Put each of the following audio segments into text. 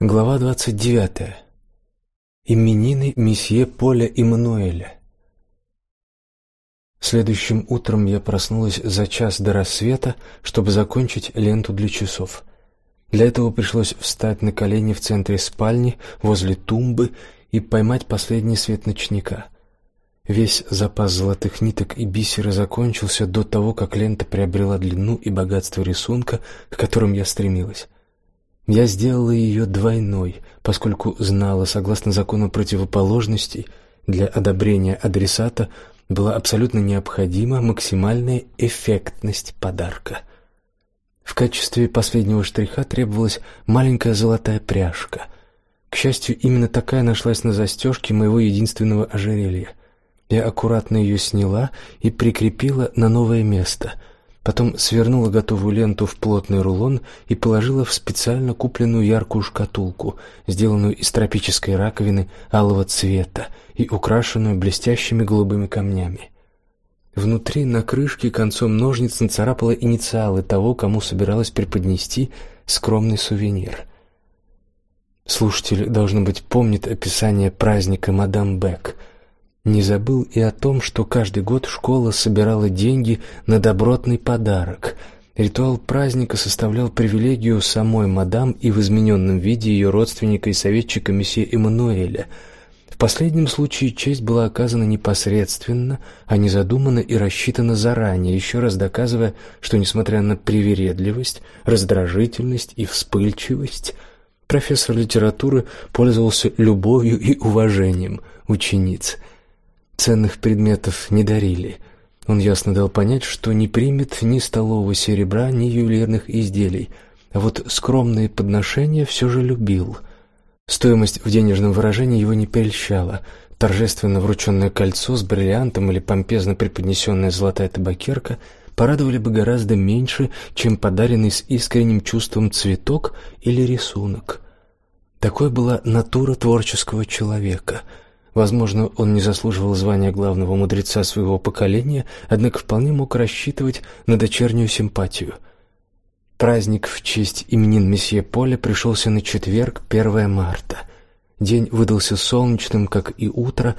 Глава двадцать девятая. Именины месье Поля Эммануэля. Следующим утром я проснулась за час до рассвета, чтобы закончить ленту для часов. Для этого пришлось встать на колени в центре спальни, возле тумбы и поймать последний свет ночника. Весь запас золотых ниток и бисера закончился до того, как лента приобрела длину и богатство рисунка, к которым я стремилась. Я сделала ее двойной, поскольку знала, согласно закону противоположностей, для одобрения адресата была абсолютно необходима максимальная эффектность подарка. В качестве последнего штриха требовалась маленькая золотая пряжка. К счастью, именно такая нашлась на застежке моего единственного ожерелья. Я аккуратно ее сняла и прикрепила на новое место — Потом свернула готовую ленту в плотный рулон и положила в специально купленную яркую шкатулку, сделанную из тропической раковины алого цвета и украшенную блестящими голубыми камнями. Внутри на крышке концом ножниц нацарапала инициалы того, кому собиралась преподнести скромный сувенир. Слушатель должно быть помнит описание праздника мадам Бек — не забыл и о том, что каждый год школа собирала деньги на добротный подарок. Ритуал праздника составлял привилегию самой мадам и в измененном виде ее родственника и советчика месье Эммануэля. В последнем случае честь была оказана непосредственно, а не задумана и рассчитана заранее, еще раз доказывая, что несмотря на привередливость, раздражительность и вспыльчивость, профессор литературы пользовался любовью и уважением учениц – Ценных предметов не дарили. Он ясно дал понять, что не примет ни столового серебра, ни ювелирных изделий, а вот скромные подношения все же любил. Стоимость в денежном выражении его не прельщала. Торжественно врученное кольцо с бриллиантом или помпезно преподнесенная золотая табакерка порадовали бы гораздо меньше, чем подаренный с искренним чувством цветок или рисунок. Такой была натура творческого человека — Возможно, он не заслуживал звания главного мудреца своего поколения, однако вполне мог рассчитывать на дочернюю симпатию. Праздник в честь именин месье Поля пришелся на четверг, 1 марта. День выдался солнечным, как и утро,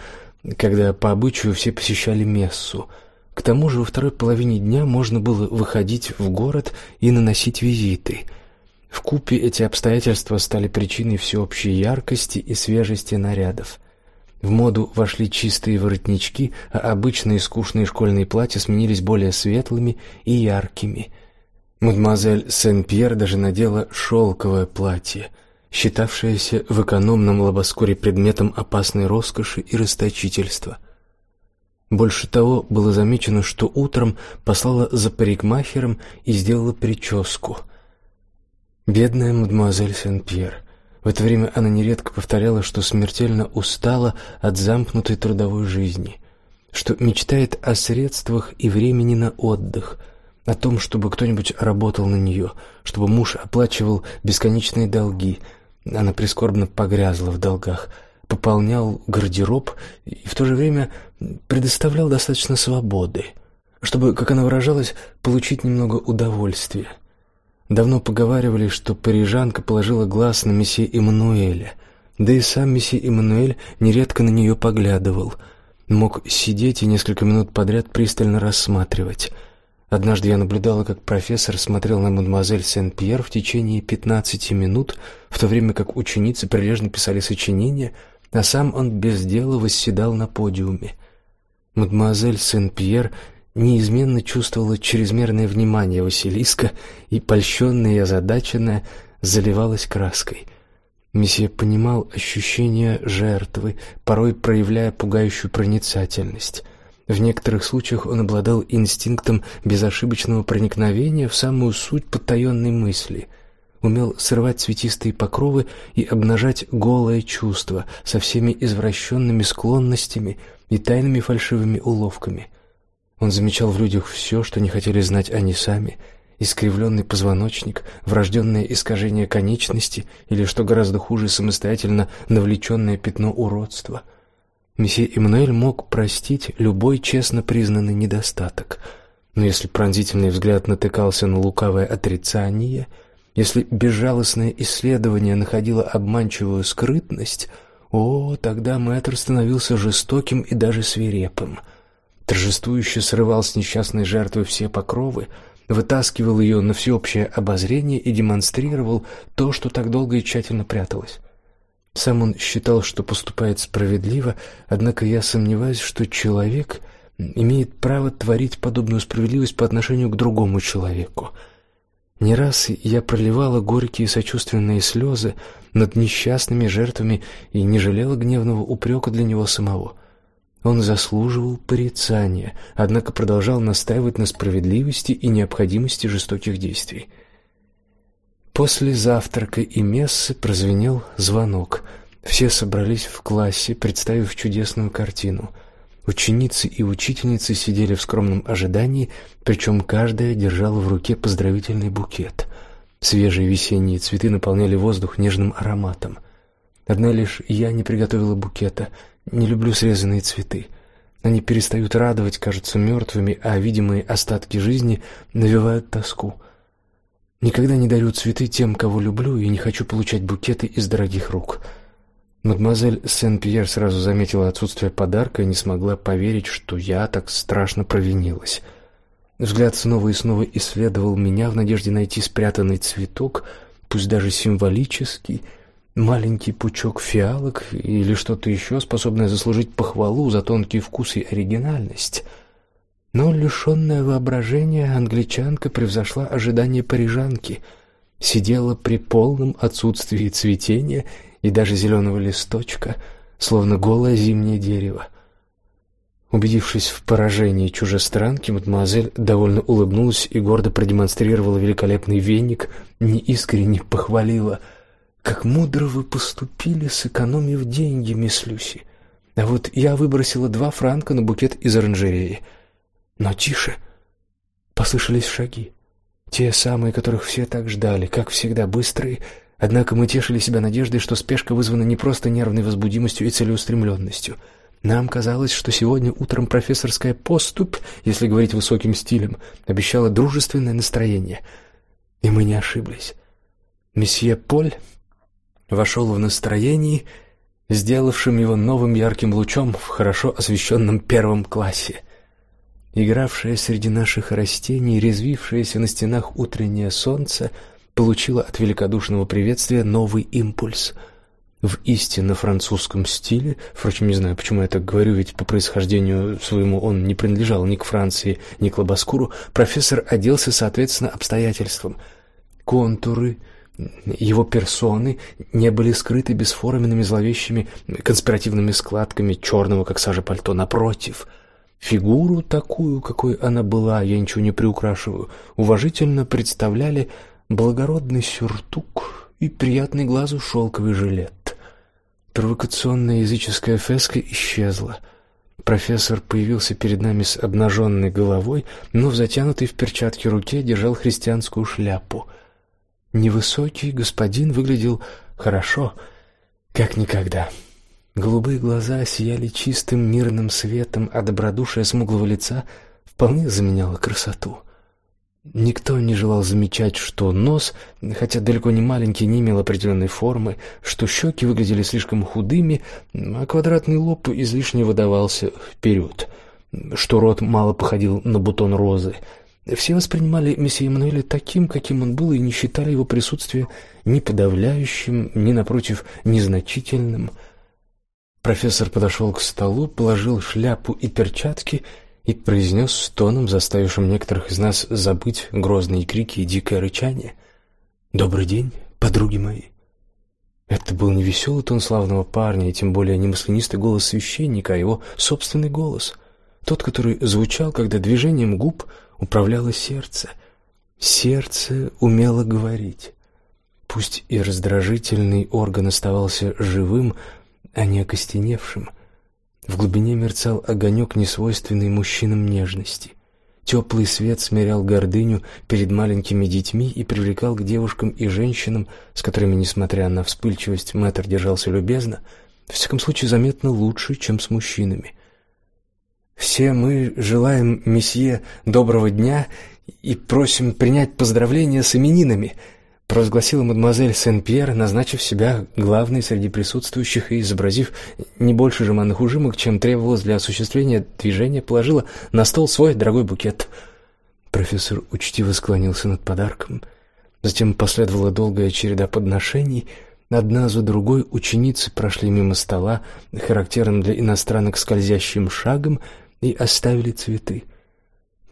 когда по обычаю все посещали мессу. К тому же во второй половине дня можно было выходить в город и наносить визиты. В купе эти обстоятельства стали причиной всеобщей яркости и свежести нарядов. В моду вошли чистые воротнички, а обычные скучные школьные платья сменились более светлыми и яркими. Мадемуазель Сен-Пьер даже надела шелковое платье, считавшееся в экономном лабаскоре предметом опасной роскоши и расточительства. Больше того, было замечено, что утром послала за парикмахером и сделала прическу. Бедная мадемуазель Сен-Пьер. В это время она нередко повторяла, что смертельно устала от замкнутой трудовой жизни, что мечтает о средствах и времени на отдых, о том, чтобы кто-нибудь работал на нее, чтобы муж оплачивал бесконечные долги. Она прискорбно погрязла в долгах, пополнял гардероб и в то же время предоставлял достаточно свободы, чтобы, как она выражалась, получить немного удовольствия. Давно поговаривали, что парижанка положила глаз на месье Эммануэля, да и сам месье Эммануэль нередко на нее поглядывал, мог сидеть и несколько минут подряд пристально рассматривать. Однажды я наблюдала, как профессор смотрел на мадемуазель Сен-Пьер в течение пятнадцати минут, в то время как ученицы прилежно писали сочинения, а сам он без дела восседал на подиуме. Мадемуазель Сен-Пьер неизменно чувствовала чрезмерное внимание Василиска и, польщенная и озадаченная, заливалась краской. Месье понимал ощущение жертвы, порой проявляя пугающую проницательность. В некоторых случаях он обладал инстинктом безошибочного проникновения в самую суть потаенной мысли, умел срывать цветистые покровы и обнажать голое чувство со всеми извращенными склонностями и тайными фальшивыми уловками. Он замечал в людях все, что не хотели знать они сами: искривленный позвоночник, врожденное искажение конечности или, что гораздо хуже, самостоятельно навлеченное пятно уродства. Месье Эммануэль мог простить любой честно признанный недостаток, но если пронзительный взгляд натыкался на лукавое отрицание Если безжалостное исследование находило обманчивую скрытность, о, тогда мэтр становился жестоким и даже свирепым. Торжествующе срывал с несчастной жертвы все покровы, вытаскивал ее на всеобщее обозрение и демонстрировал то, что так долго и тщательно пряталось. Сам он считал, что поступает справедливо, однако я сомневаюсь, что человек имеет право творить подобную справедливость по отношению к другому человеку. Не раз я проливала горькие сочувственные слезы над несчастными жертвами и не жалела гневного упрека для него самого. Он заслуживал порицания, однако продолжал настаивать на справедливости и необходимости жестоких действий. После завтрака и мессы прозвенел звонок. Все собрались в классе, представив чудесную картину. Ученицы и учительницы сидели в скромном ожидании, причем каждая держала в руке поздравительный букет. Свежие весенние цветы наполняли воздух нежным ароматом. Одна лишь я не приготовила букета. Не люблю срезанные цветы. Они перестают радовать, кажутся мертвыми, а видимые остатки жизни навевают тоску. Никогда не дарю цветы тем, кого люблю, и не хочу получать букеты из дорогих рук. Мадемуазель Сен-Пьер сразу заметила отсутствие подарка и не смогла поверить, что я так страшно провинилась. Взгляд снова и снова исследовал меня в надежде найти спрятанный цветок, пусть даже символический, маленький пучок фиалок или что-то еще, способное заслужить похвалу за тонкий вкус и оригинальность — но лишенная воображения англичанка превзошла ожидания парижанки, сидела при полном отсутствии цветения и даже зеленого листочка, словно голое зимнее дерево. Убедившись в поражении чужестранки, мадемуазель довольно улыбнулась и гордо продемонстрировала великолепный веник, неискренне похвалила: "Как мудро вы поступили, сэкономив деньги, мисс Люси. А вот я выбросила два франка на букет из оранжереи. Но тише. Послышались шаги. Те самые, которых все так ждали, как всегда, быстрые. Однако мы тешили себя надеждой, что спешка вызвана не просто нервной возбудимостью и целеустремленностью. Нам казалось, что сегодня утром профессорская поступь, если говорить высоким стилем, обещала дружественное настроение. И мы не ошиблись. Месье Поль вошел в настроении, сделавшим его новым ярким лучом в хорошо освещенном первом классе. Игравшее среди наших растений, резвившееся на стенах утреннее солнце получило от великодушного приветствия новый импульс. В истинно французском стиле, впрочем, не знаю, почему я так говорю, ведь по происхождению своему он не принадлежал ни к Франции, ни к Лабаскуру, профессор оделся соответственно обстоятельствам. Контуры его персоны не были скрыты бесформенными зловещими конспиративными складками черного, как сажа пальто, напротив — Фигуру такую, какой она была, я ничего не приукрашиваю, уважительно представляли благородный сюртук и приятный глазу шелковый жилет. Провокационная языческая феска исчезла. Профессор появился перед нами с обнаженной головой, но в затянутой в перчатки руке держал христианскую шляпу. Невысокий господин выглядел хорошо, как никогда. Голубые глаза сияли чистым мирным светом, а добродушие смуглого лица вполне заменяло красоту. Никто не желал замечать, что нос, хотя далеко не маленький, не имел определенной формы, что щеки выглядели слишком худыми, а квадратный лоб излишне выдавался вперед, что рот мало походил на бутон розы. Все воспринимали месье Эммануэля таким, каким он был, и не считали его присутствие ни подавляющим, ни напротив незначительным. Профессор подошел к столу, положил шляпу и перчатки и произнес с тоном, заставившим некоторых из нас забыть грозные крики и дикое рычание: "Добрый день, подруги мои". Это был не веселый тон славного парня, и тем более не маслянистый голос священника, а его собственный голос, тот, который звучал, когда движением губ управляло сердце. Сердце умело говорить. Пусть и раздражительный орган оставался живым, а не окостеневшим. В глубине мерцал огонек несвойственной мужчинам нежности. Теплый свет смирял гордыню перед маленькими детьми и привлекал к девушкам и женщинам, с которыми, несмотря на вспыльчивость, мэтр держался любезно, в всяком случае заметно лучше, чем с мужчинами. Все мы желаем месье доброго дня и просим принять поздравления с именинами. провозгласила мадемуазель Сен-Пьер, назначив себя главной среди присутствующих и изобразив не больше жеманных ужимок, чем требовалось для осуществления движения, положила на стол свой дорогой букет. Профессор учтиво склонился над подарком. Затем последовала долгая череда подношений. Одна за другой ученицы прошли мимо стола, характерным для иностранок скользящим шагом, и оставили цветы.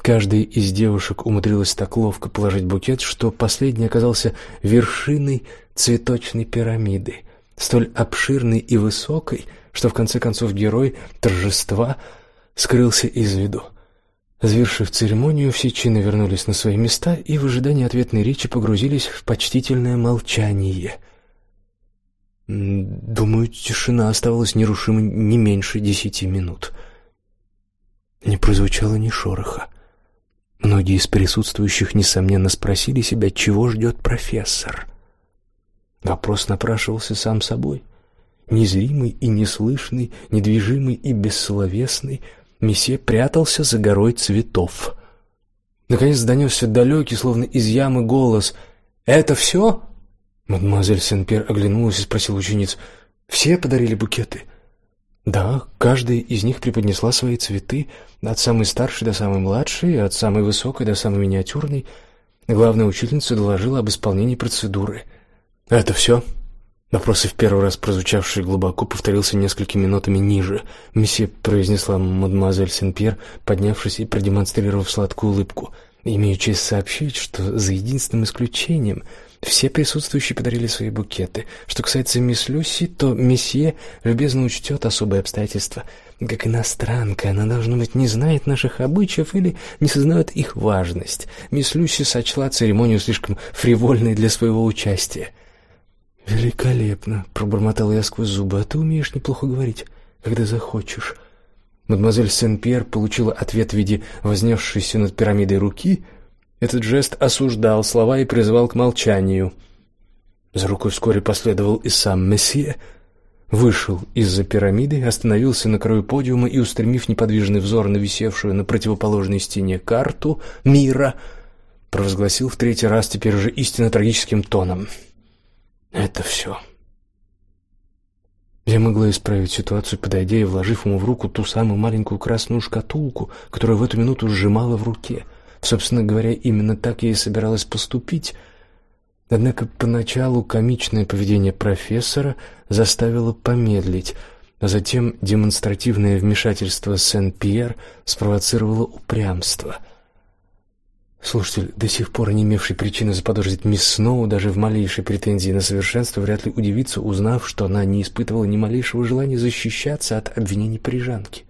Каждая из девушек умудрилась так ловко положить букет, что последний оказался вершиной цветочной пирамиды, столь обширной и высокой, что в конце концов герой торжества скрылся из виду. Завершив церемонию, все чины вернулись на свои места и в ожидании ответной речи погрузились в почтительное молчание. Думаю, тишина оставалась нерушимой не меньше десяти минут. Не прозвучало ни шороха. Многие из присутствующих несомненно спросили себя, чего ждет профессор. Вопрос напрашивался сам собой. Незримый и неслышный, недвижимый и бессловесный, месье прятался за горой цветов. Наконец донесся далекий, словно из ямы, голос. «Это все?» Мадемуазель Сен-Пьер оглянулась и спросила учениц. «Все подарили букеты?» Да, каждая из них преподнесла свои цветы, от самой старшей до самой младшей, от самой высокой до самой миниатюрной. Главная учительница доложила об исполнении процедуры. Это все? Вопрос в первый раз прозвучавший глубоко повторился несколькими нотами ниже. Месье произнесла мадемуазель Сен-Пьер, поднявшись и продемонстрировав сладкую улыбку. Имею честь сообщить, что за единственным исключением все присутствующие подарили свои букеты. Что касается мисс Люси, то месье любезно учтет особые обстоятельства. Как иностранка, она, должно быть, не знает наших обычаев или не сознает их важность. Мисс Люси сочла церемонию слишком фривольной для своего участия. «Великолепно!» — пробормотал я сквозь зубы. «А ты умеешь неплохо говорить, когда захочешь». Мадемуазель Сен-Пьер получила ответ в виде вознесшейся над пирамидой руки — этот жест осуждал слова и призывал к молчанию. За рукой вскоре последовал и сам месье, вышел из-за пирамиды, остановился на краю подиума и, устремив неподвижный взор на висевшую на противоположной стене карту мира, провозгласил в третий раз теперь уже истинно трагическим тоном: "Это все». Я могла исправить ситуацию, подойдя и вложив ему в руку ту самую маленькую красную шкатулку, которую в эту минуту сжимала в руке. Собственно говоря, именно так я и собиралась поступить. Однако поначалу комичное поведение профессора заставило помедлить, а затем демонстративное вмешательство Сен-Пьер спровоцировало упрямство. Слушатель, до сих пор не имевший причины заподозрить мисс Сноу даже в малейшей претензии на совершенство, вряд ли удивится, узнав, что она не испытывала ни малейшего желания защищаться от обвинений парижанки.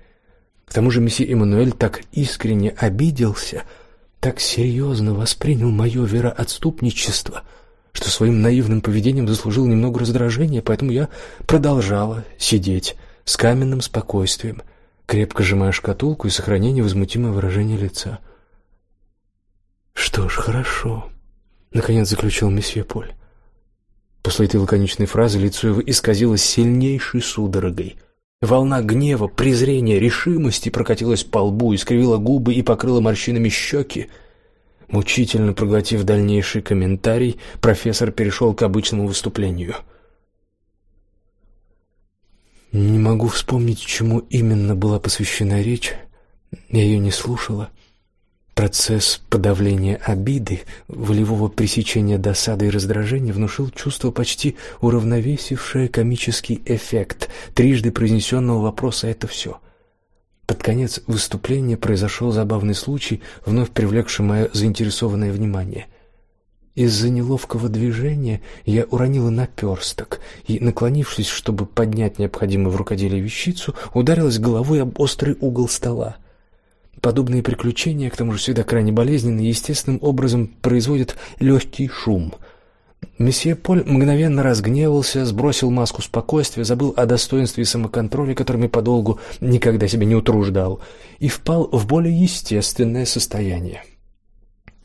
К тому же месье Эммануэль так искренне обиделся, так серьезно воспринял мое вероотступничество, что своим наивным поведением заслужил немного раздражения, поэтому я продолжала сидеть с каменным спокойствием, крепко сжимая шкатулку и сохраняя невозмутимое выражение лица. Что ж, хорошо, наконец заключил месье Поль. После этой лаконичной фразы лицо его исказилось сильнейшей судорогой. Волна гнева, презрения, решимости прокатилась по лбу, искривила губы и покрыла морщинами щеки. Мучительно проглотив дальнейший комментарий, профессор перешел к обычному выступлению. Не могу вспомнить, чему именно была посвящена речь. Я ее не слушала. Процесс подавления обиды, волевого пресечения досады и раздражения внушил чувство почти уравновесившее комический эффект трижды произнесенного вопроса «это все?». Под конец выступления произошел забавный случай, вновь привлекший мое заинтересованное внимание. Из-за неловкого движения я уронила наперсток и, наклонившись, чтобы поднять необходимую в рукоделии вещицу, ударилась головой об острый угол стола. Подобные приключения, к тому же всегда крайне болезненные, естественным образом производят легкий шум. Месье Поль мгновенно разгневался, сбросил маску спокойствия, забыл о достоинстве и самоконтроле, которыми подолгу никогда себя не утруждал, и впал в более естественное состояние.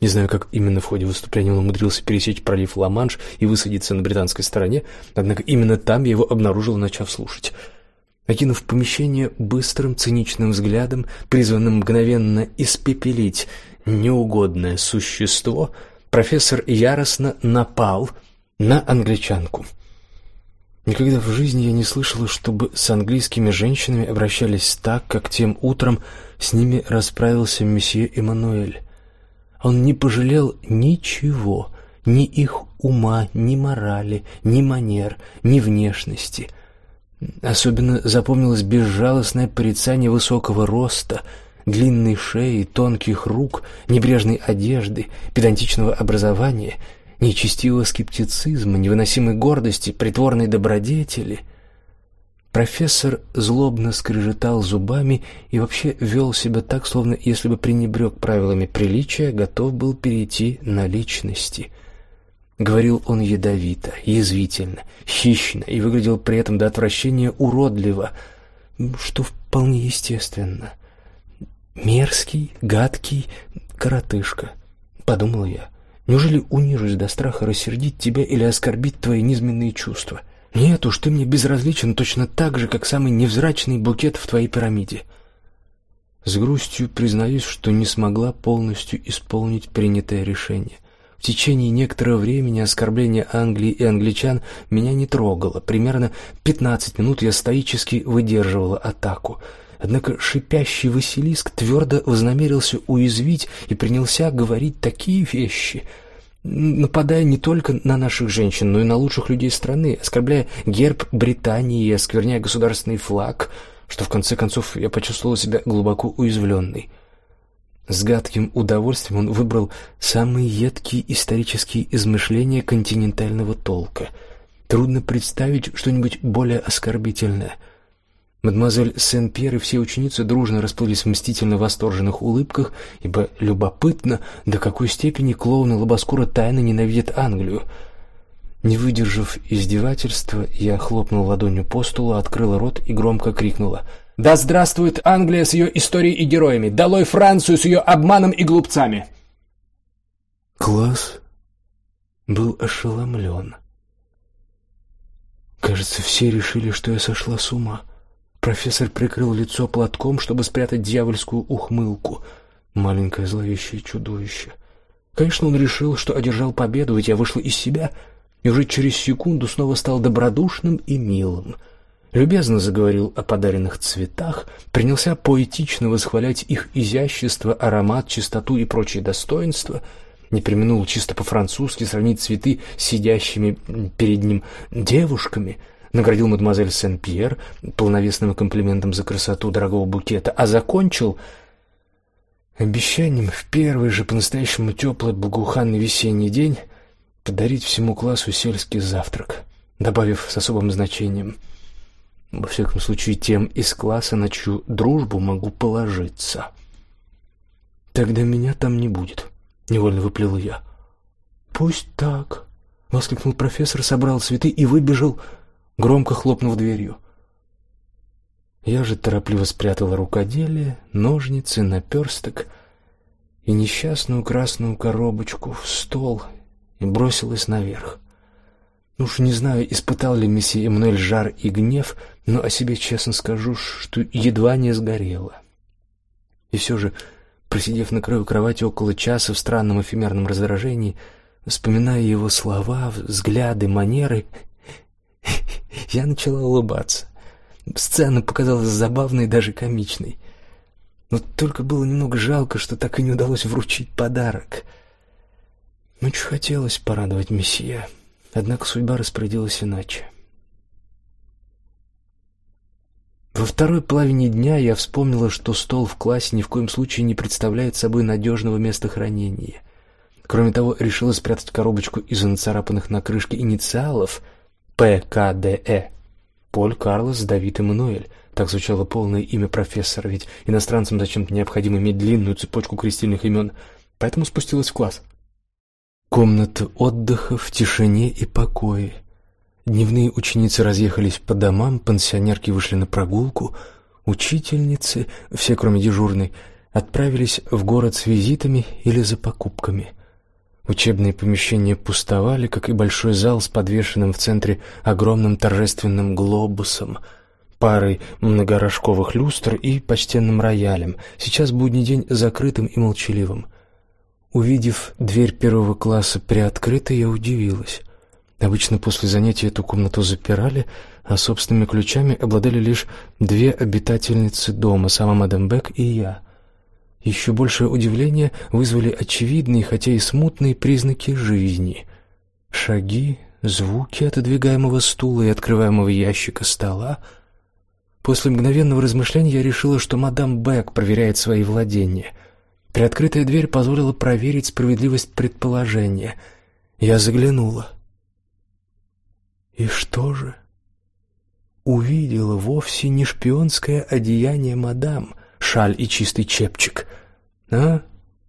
Не знаю, как именно в ходе выступления он умудрился пересечь пролив Ла-Манш и высадиться на британской стороне, однако именно там я его обнаружил, начав слушать. Окинув помещение быстрым циничным взглядом, призванным мгновенно испепелить неугодное существо, профессор яростно напал на англичанку. Никогда в жизни я не слышала, чтобы с английскими женщинами обращались так, как тем утром с ними расправился месье Эммануэль. Он не пожалел ничего, ни их ума, ни морали, ни манер, ни внешности. Особенно запомнилось безжалостное порицание высокого роста, длинной шеи, тонких рук, небрежной одежды, педантичного образования, нечестивого скептицизма, невыносимой гордости, притворной добродетели. Профессор злобно скрежетал зубами и вообще вел себя так, словно если бы пренебрег правилами приличия, готов был перейти на личности. Говорил он ядовито, язвительно, хищно и выглядел при этом до отвращения уродливо, что вполне естественно. Мерзкий, гадкий коротышка, подумал я. Неужели унижусь до страха рассердить тебя или оскорбить твои низменные чувства? Нет уж, ты мне безразличен точно так же, как самый невзрачный букет в твоей пирамиде. С грустью признаюсь, что не смогла полностью исполнить принятое решение. В течение некоторого времени оскорбление Англии и англичан меня не трогало. Примерно 15 минут я стоически выдерживала атаку. Однако шипящий Василиск твердо вознамерился уязвить и принялся говорить такие вещи, нападая не только на наших женщин, но и на лучших людей страны, оскорбляя герб Британии оскверняя государственный флаг, что в конце концов я почувствовала себя глубоко уязвленной. С гадким удовольствием он выбрал самые едкие исторические измышления континентального толка. Трудно представить что-нибудь более оскорбительное — Мадемуазель Сен-Пьер и все ученицы дружно расплылись в мстительно восторженных улыбках, ибо любопытно, до какой степени клоуны Лобоскура тайно ненавидят Англию. Не выдержав издевательства, я хлопнул ладонью по столу, открыла рот и громко крикнула: "Да здравствует Англия с ее историей и героями! Долой Францию с ее обманом и глупцами!" Класс был ошеломлен. Кажется, все решили, что я сошла с ума. Профессор прикрыл лицо платком, чтобы спрятать дьявольскую ухмылку. Маленькое зловещее чудовище. Конечно, он решил, что одержал победу, ведь я вышла из себя, и уже через секунду снова стал добродушным и милым. Любезно заговорил о подаренных цветах, принялся поэтично восхвалять их изящество, аромат, чистоту и прочие достоинства. Не преминул чисто по-французски сравнить цветы с сидящими перед ним девушками — наградил мадемуазель Сен-Пьер полновесным комплиментом за красоту дорогого букета, а закончил обещанием в первый же по-настоящему теплый благоуханный весенний день подарить всему классу сельский завтрак, добавив с особым значением: во всяком случае тем из класса, на чью дружбу могу положиться. Тогда меня там не будет, невольно выплел я. Пусть так, воскликнул профессор, собрал цветы и выбежал громко хлопнув дверью. Я же торопливо спрятала рукоделие, ножницы, наперсток и несчастную красную коробочку в стол и бросилась наверх. Ну уж не знаю, испытал ли месье Эммануэль жар и гнев, но о себе честно скажу, что едва не сгорела. И все же, просидев на краю кровати около часа в странном эфемерном раздражении, вспоминая его слова, взгляды, манеры, я начала улыбаться. Сцена показалась забавной даже комичной. Но только было немного жалко, что так и не удалось вручить подарок. Очень хотелось порадовать месье, однако судьба распорядилась иначе. Во второй половине дня я вспомнила, что стол в классе ни в коем случае не представляет собой надежного места хранения. Кроме того, решила спрятать коробочку из нацарапанных на крышке инициалов — ПКДЭ. Поль Карлос Давид Эммануэль. Так звучало полное имя профессора, ведь иностранцам зачем-то необходимо иметь длинную цепочку крестильных имен. Поэтому спустилась в класс. Комната отдыха в тишине и покое. Дневные ученицы разъехались по домам, пансионерки вышли на прогулку, учительницы, все кроме дежурной, отправились в город с визитами или за покупками. Учебные помещения пустовали, как и большой зал с подвешенным в центре огромным торжественным глобусом, парой многорожковых люстр и почтенным роялем, сейчас будний день закрытым и молчаливым. Увидев дверь первого класса приоткрытой, я удивилась. Обычно после занятий эту комнату запирали, а собственными ключами обладали лишь две обитательницы дома, сама мадам Бек и я. Еще большее удивление вызвали очевидные, хотя и смутные признаки жизни. Шаги, звуки отодвигаемого стула и открываемого ящика стола. После мгновенного размышления я решила, что мадам Бек проверяет свои владения. Приоткрытая дверь позволила проверить справедливость предположения. Я заглянула. И что же? Увидела вовсе не шпионское одеяние мадам, шаль и чистый чепчик, а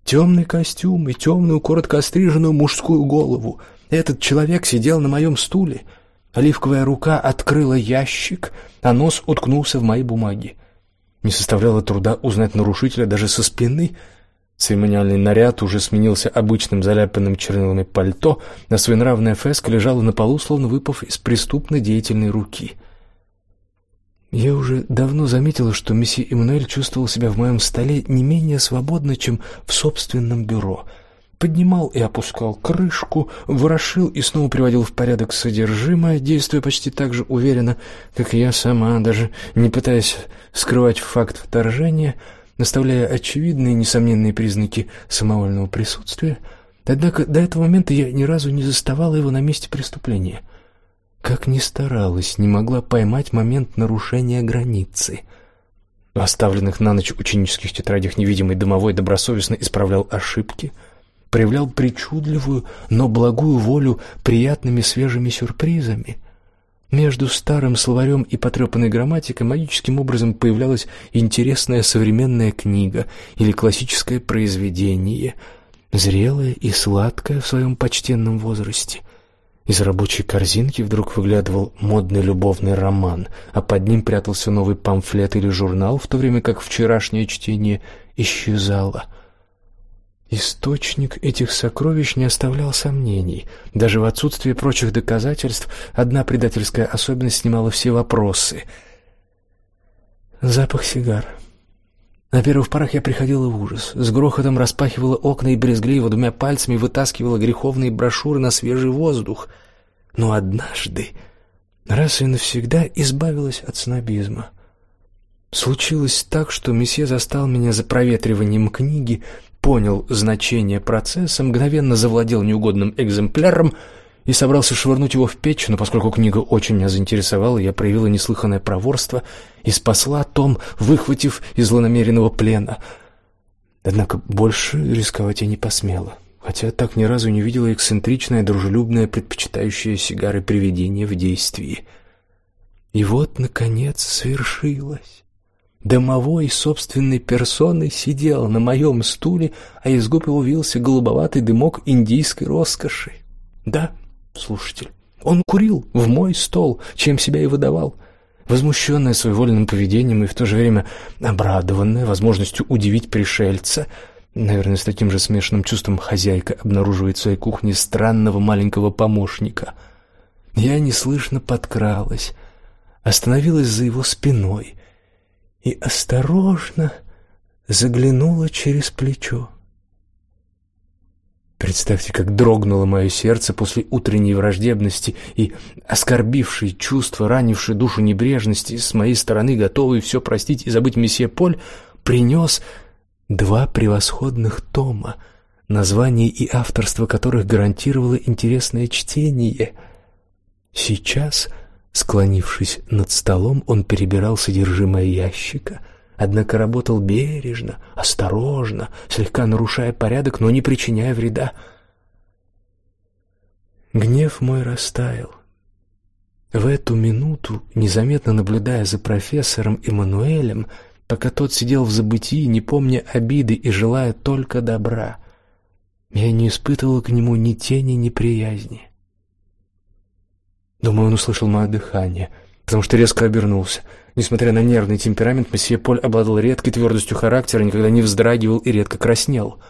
темный костюм и темную коротко остриженную мужскую голову. Этот человек сидел на моем стуле. Оливковая рука открыла ящик, а нос уткнулся в мои бумаги. Не составляло труда узнать нарушителя даже со спины. Церемониальный наряд уже сменился обычным заляпанным чернилами пальто, а своенравная феска лежала на полу, словно выпав из преступно деятельной руки — я уже давно заметила, что месье Эммануэль чувствовал себя в моем столе не менее свободно, чем в собственном бюро. Поднимал и опускал крышку, ворошил и снова приводил в порядок содержимое, действуя почти так же уверенно, как я сама, даже не пытаясь скрывать факт вторжения, наставляя очевидные несомненные признаки самовольного присутствия. Однако до этого момента я ни разу не заставала его на месте преступления. Как ни старалась, не могла поймать момент нарушения границы. В оставленных на ночь ученических тетрадях невидимый домовой добросовестно исправлял ошибки, проявлял причудливую, но благую волю приятными свежими сюрпризами. Между старым словарем и потрепанной грамматикой магическим образом появлялась интересная современная книга или классическое произведение, зрелое и сладкое в своем почтенном возрасте. Из рабочей корзинки вдруг выглядывал модный любовный роман, а под ним прятался новый памфлет или журнал, в то время как вчерашнее чтение исчезало. Источник этих сокровищ не оставлял сомнений. Даже в отсутствии прочих доказательств одна предательская особенность снимала все вопросы. Запах сигар. На первых порах я приходила в ужас. С грохотом распахивала окна и брезгливо двумя пальцами вытаскивала греховные брошюры на свежий воздух. Но однажды, раз и навсегда, избавилась от снобизма. Случилось так, что месье застал меня за проветриванием книги, понял значение процесса, мгновенно завладел неугодным экземпляром — и собрался швырнуть его в печь, но поскольку книга очень меня заинтересовала, я проявила неслыханное проворство и спасла том, выхватив из злонамеренного плена. Однако больше рисковать я не посмела, хотя так ни разу не видела эксцентричное, дружелюбное, предпочитающее сигары привидение в действии. И вот наконец свершилось. Домовой собственной персоной сидел на моем стуле, а из губ его вился голубоватый дымок индийской роскоши. Да, слушатель. Он курил в мой стол, чем себя и выдавал. Возмущенная своевольным поведением и в то же время обрадованная возможностью удивить пришельца, наверное, с таким же смешанным чувством хозяйка обнаруживает в своей кухне странного маленького помощника. Я неслышно подкралась, остановилась за его спиной и осторожно заглянула через плечо. Представьте, как дрогнуло мое сердце после утренней враждебности и оскорбившей чувства, ранившей душу небрежности с моей стороны, готовый все простить и забыть месье Поль, принес два превосходных тома, название и авторство которых гарантировало интересное чтение. Сейчас, склонившись над столом, он перебирал содержимое ящика — однако работал бережно, осторожно, слегка нарушая порядок, но не причиняя вреда. Гнев мой растаял. В эту минуту, незаметно наблюдая за профессором Эммануэлем, пока тот сидел в забытии, не помня обиды и желая только добра, я не испытывал к нему ни тени неприязни. Думаю, он услышал мое дыхание, потому что резко обернулся — Несмотря на нервный темперамент, месье Поль обладал редкой твердостью характера, никогда не вздрагивал и редко краснел.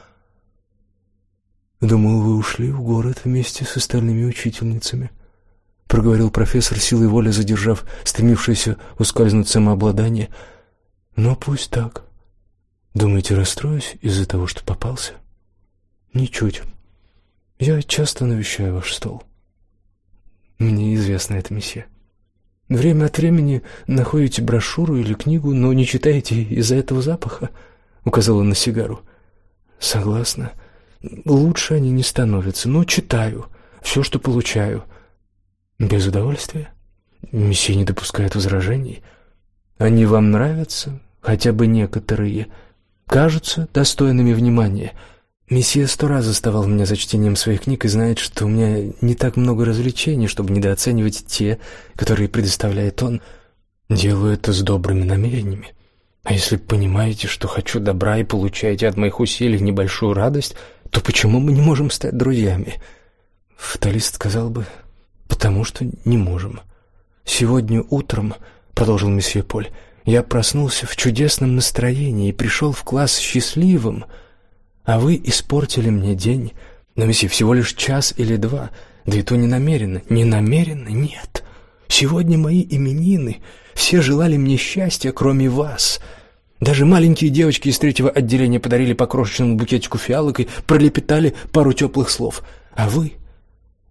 «Думал, вы ушли в город вместе с остальными учительницами», — проговорил профессор, силой воли задержав стремившееся ускользнуть самообладание. «Но пусть так. Думаете, расстроюсь из-за того, что попался?» Ничуть. Я часто навещаю ваш стол. Мне известно это, месье. Время от времени находите брошюру или книгу, но не читаете из-за этого запаха, указала на сигару. Согласна. Лучше они не становятся, но читаю все, что получаю. Без удовольствия. Месье не допускает возражений. Они вам нравятся, хотя бы некоторые, кажутся достойными внимания. Месье сто раз заставал меня за чтением своих книг и знает, что у меня не так много развлечений, чтобы недооценивать те, которые предоставляет он. Делаю это с добрыми намерениями. А если понимаете, что хочу добра и получаете от моих усилий небольшую радость, то почему мы не можем стать друзьями? Фаталист сказал бы, потому что не можем. Сегодня утром, продолжил месье Поль, я проснулся в чудесном настроении и пришел в класс счастливым, а вы испортили мне день. Но месье всего лишь час или два, да и то не намеренно. Не намеренно, нет. Сегодня мои именины. Все желали мне счастья, кроме вас. Даже маленькие девочки из третьего отделения подарили по крошечному букетику фиалок и пролепетали пару теплых слов. А вы?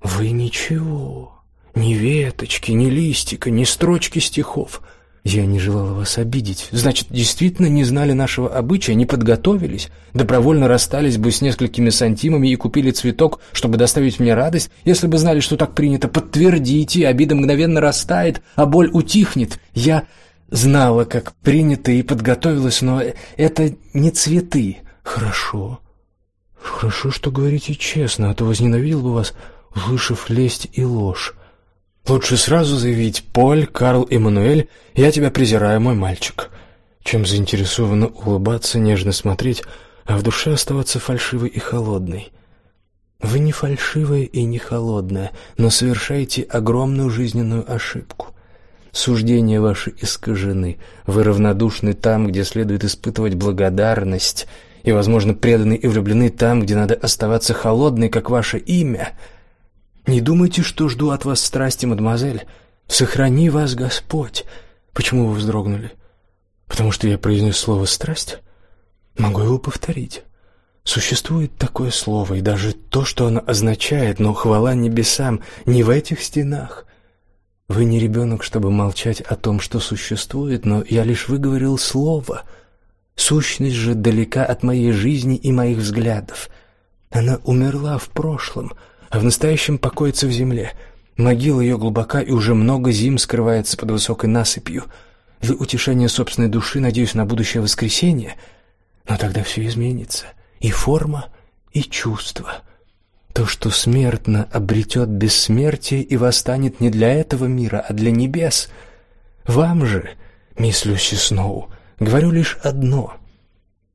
Вы ничего. Ни веточки, ни листика, ни строчки стихов. Я не желала вас обидеть. Значит, действительно не знали нашего обычая, не подготовились, добровольно расстались бы с несколькими сантимами и купили цветок, чтобы доставить мне радость, если бы знали, что так принято. Подтвердите, обида мгновенно растает, а боль утихнет. Я знала, как принято и подготовилась, но это не цветы. Хорошо. Хорошо, что говорите честно, а то возненавидел бы вас, услышав лесть и ложь. Лучше сразу заявить: "Поль, Карл Эммануэль, я тебя презираю, мой мальчик", чем заинтересованно улыбаться, нежно смотреть, а в душе оставаться фальшивой и холодной. Вы не фальшивая и не холодная, но совершаете огромную жизненную ошибку. Суждения ваши искажены. Вы равнодушны там, где следует испытывать благодарность, и, возможно, преданы и влюблены там, где надо оставаться холодной, как ваше имя. Не думайте, что жду от вас страсти, мадемуазель. Сохрани вас Господь. Почему вы вздрогнули? Потому что я произнес слово страсть? Могу его повторить. Существует такое слово, и даже то, что оно означает, но хвала небесам, не в этих стенах. Вы не ребенок, чтобы молчать о том, что существует, но я лишь выговорил слово. Сущность же далека от моей жизни и моих взглядов. Она умерла в прошлом — а в настоящем покоится в земле. Могила ее глубока и уже много зим скрывается под высокой насыпью. Для утешения собственной души надеюсь на будущее воскресенье, но тогда все изменится, и форма, и чувство. То, что смертно, обретет бессмертие и восстанет не для этого мира, а для небес. Вам же, мисс Люси Сноу, говорю лишь одно: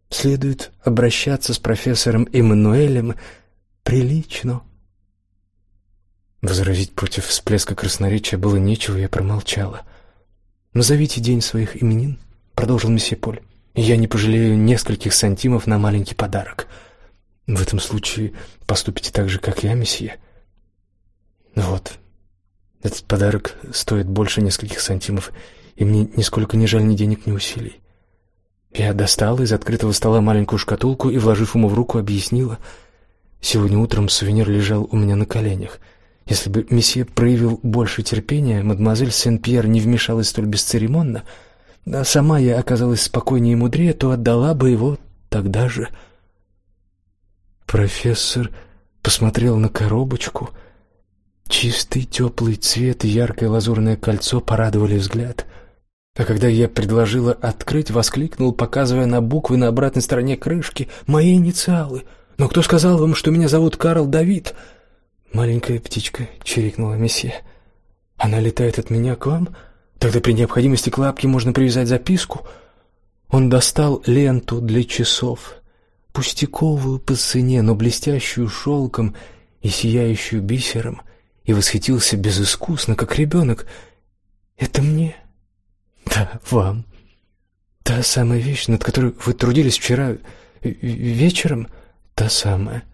следует обращаться с профессором Эммануэлем прилично. Возразить против всплеска красноречия было нечего, я промолчала. «Назовите день своих именин», — продолжил месье Поль. «Я не пожалею нескольких сантимов на маленький подарок. В этом случае поступите так же, как я, месье». «Вот, этот подарок стоит больше нескольких сантимов, и мне нисколько не жаль ни денег, ни усилий». Я достала из открытого стола маленькую шкатулку и, вложив ему в руку, объяснила. Сегодня утром сувенир лежал у меня на коленях — если бы месье проявил больше терпения, мадемуазель Сен-Пьер не вмешалась столь бесцеремонно, а сама я оказалась спокойнее и мудрее, то отдала бы его тогда же. Профессор посмотрел на коробочку. Чистый теплый цвет и яркое лазурное кольцо порадовали взгляд. А когда я предложила открыть, воскликнул, показывая на буквы на обратной стороне крышки: "Мои инициалы. Но кто сказал вам, что меня зовут Карл Давид?" Маленькая птичка чирикнула месье. Она летает от меня к вам? Тогда при необходимости к лапке можно привязать записку. Он достал ленту для часов, пустяковую по цене, но блестящую шелком и сияющую бисером, и восхитился безыскусно, как ребенок. Это мне? Да, вам. Та самая вещь, над которой вы трудились вчера вечером, та самая.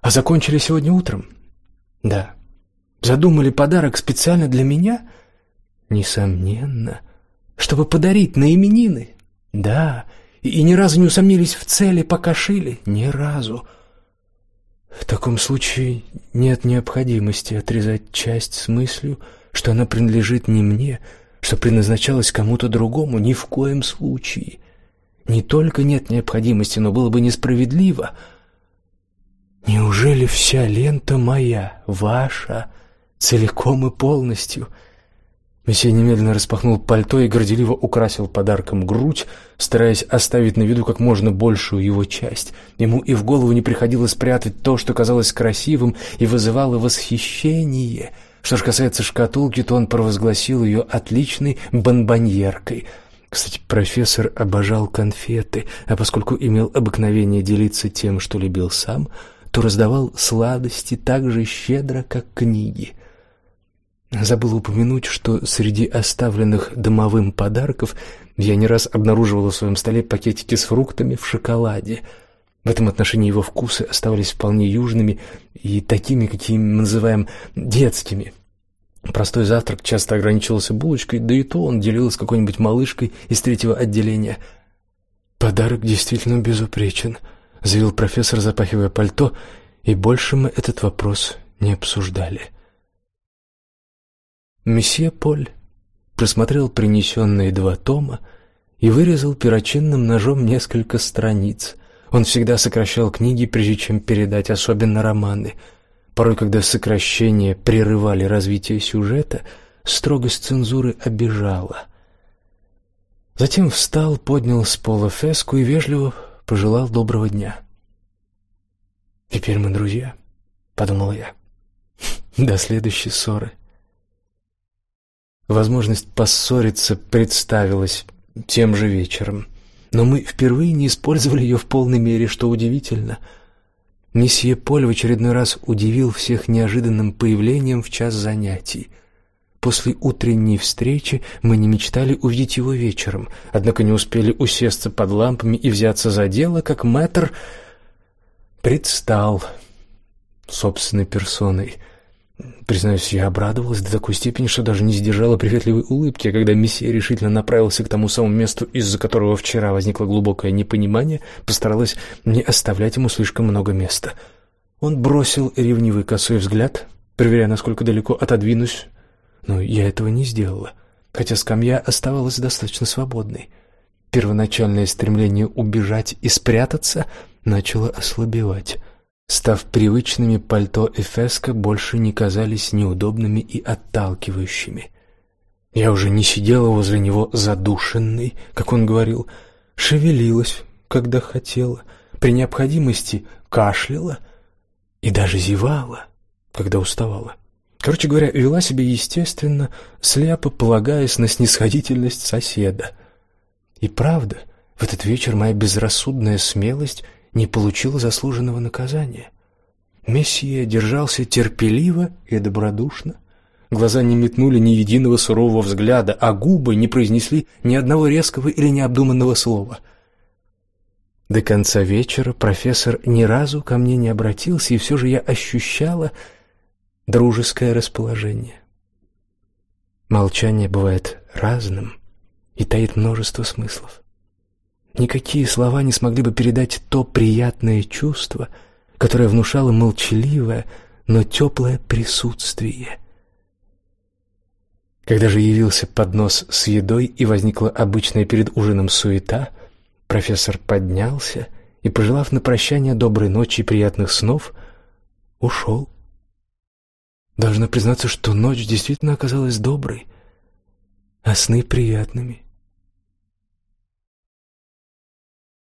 А закончили сегодня утром? Да. Задумали подарок специально для меня? Несомненно. Чтобы подарить на именины? Да. И, ни разу не усомнились в цели, пока шили? Ни разу. В таком случае нет необходимости отрезать часть с мыслью, что она принадлежит не мне, что предназначалась кому-то другому, ни в коем случае. Не только нет необходимости, но было бы несправедливо. Неужели вся лента моя, ваша, целиком и полностью — Месье немедленно распахнул пальто и горделиво украсил подарком грудь, стараясь оставить на виду как можно большую его часть. Ему и в голову не приходило спрятать то, что казалось красивым и вызывало восхищение. Что ж касается шкатулки, то он провозгласил ее отличной бонбоньеркой. Кстати, профессор обожал конфеты, а поскольку имел обыкновение делиться тем, что любил сам, то раздавал сладости так же щедро, как книги — Забыл упомянуть, что среди оставленных домовым подарков я не раз обнаруживала в своем столе пакетики с фруктами в шоколаде. В этом отношении его вкусы оставались вполне южными и такими, какими мы называем детскими. Простой завтрак часто ограничивался булочкой, да и то он делил с какой-нибудь малышкой из третьего отделения. Подарок действительно безупречен, заявил профессор, запахивая пальто, и больше мы этот вопрос не обсуждали. Месье Поль просмотрел принесенные два тома и вырезал перочинным ножом несколько страниц. Он всегда сокращал книги, прежде чем передать, особенно романы. Порой, когда сокращения прерывали развитие сюжета, строгость цензуры обижала. Затем встал, поднял с пола феску и вежливо пожелал доброго дня. «Теперь мы друзья», — подумал я. «До следующей ссоры». Возможность поссориться представилась тем же вечером, но мы впервые не использовали ее в полной мере, что удивительно. Месье Поль в очередной раз удивил всех неожиданным появлением в час занятий. После утренней встречи мы не мечтали увидеть его вечером, однако не успели усесться под лампами и взяться за дело, как мэтр предстал собственной персоной — Признаюсь, я обрадовалась до такой степени, что даже не сдержала приветливой улыбки, когда месье решительно направился к тому самому месту, из-за которого вчера возникло глубокое непонимание, постаралась не оставлять ему слишком много места. Он бросил ревнивый косой взгляд, проверяя, насколько далеко отодвинусь, но я этого не сделала, хотя скамья оставалась достаточно свободной. Первоначальное стремление убежать и спрятаться начало ослабевать. Став привычными, пальто и феска больше не казались неудобными и отталкивающими. Я уже не сидела возле него задушенной, как он говорил, шевелилась, когда хотела, при необходимости кашляла и даже зевала, когда уставала. Короче говоря, вела себя естественно, слепо полагаясь на снисходительность соседа. И правда, в этот вечер моя безрассудная смелость не получил заслуженного наказания. Мессия держался терпеливо и добродушно. Глаза не метнули ни единого сурового взгляда, а губы не произнесли ни одного резкого или необдуманного слова. До конца вечера профессор ни разу ко мне не обратился, и все же я ощущала дружеское расположение. Молчание бывает разным и таит множество смыслов. Никакие слова не смогли бы передать то приятное чувство, которое внушало молчаливое, но теплое присутствие. Когда же явился поднос с едой и возникла обычная перед ужином суета, профессор поднялся и, пожелав на прощание доброй ночи и приятных снов, ушел. Должна признаться, что ночь действительно оказалась доброй, а сны приятными.